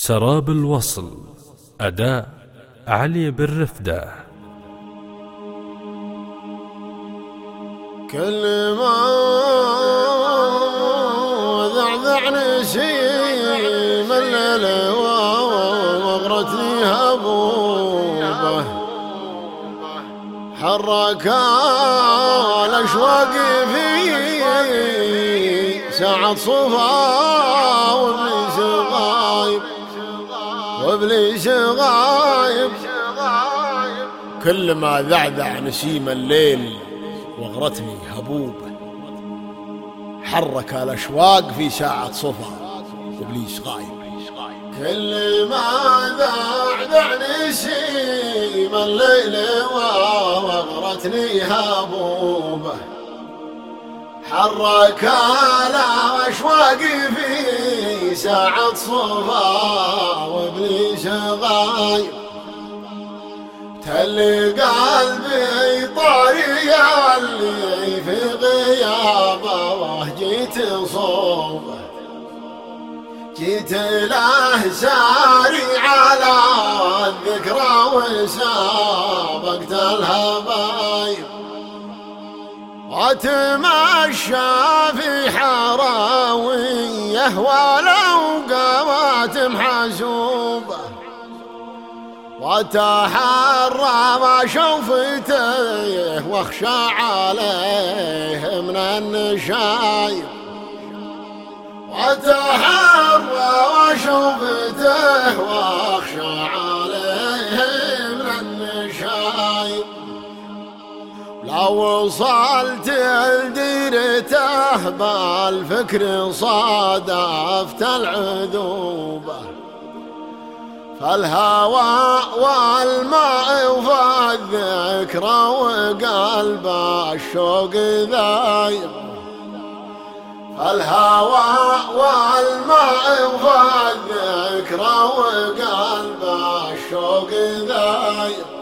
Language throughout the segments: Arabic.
سراب الوصل أداء علي بالرفدة كل ما ذعذع نسيم الليل وغرتني هبوبة. حرك الأشواق في ساعة صفا وابليس غايب. كل ما ذعذع نسيم الليل وغرتني هبوبه حرك الأشواق في ساعة صفا. وابليس غايب. كل ما ذعذع نسيم الليل وغرتني هبوبه حرك الأشواق في ساعة صفا وابليس غايب تلي قلبي طاري اللي في غيابه جيت صوبه جيت له ساري على الذكرى وسابقت الهبايب واتمشى في حراوية ولو قوات محسوبه وتحرى ما شوفته واخشى عليه من النشايب. وتحرى وشوفته واخشى لو وصلت لديرته بالفكر صادفت العذوبه فالهوى والماء والذكرى وقلب الشوق ذايب. الهوى والماء والذكرى وقلب الشوق ذايب.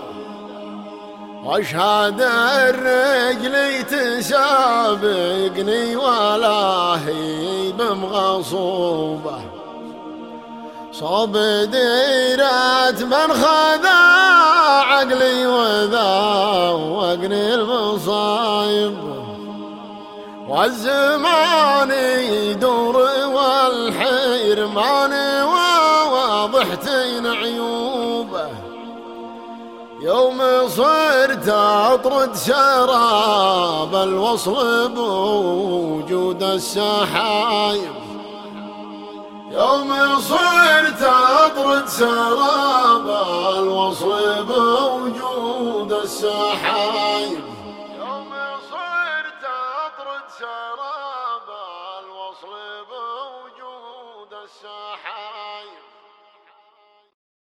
واشهد الرجل تسابقني ولا هي بمغصوبة. صوب ديرات من خذا عقلي وذوقني المصايب. والزمان يدور والحرمان وواضحتين عيوبه يوم صرت أطرد سراب الوصل بوجود السحايب. يوم صرت أطرد سراب الوصل بوجود السحايب. يوم صرت أطرد سراب الوصل بوجود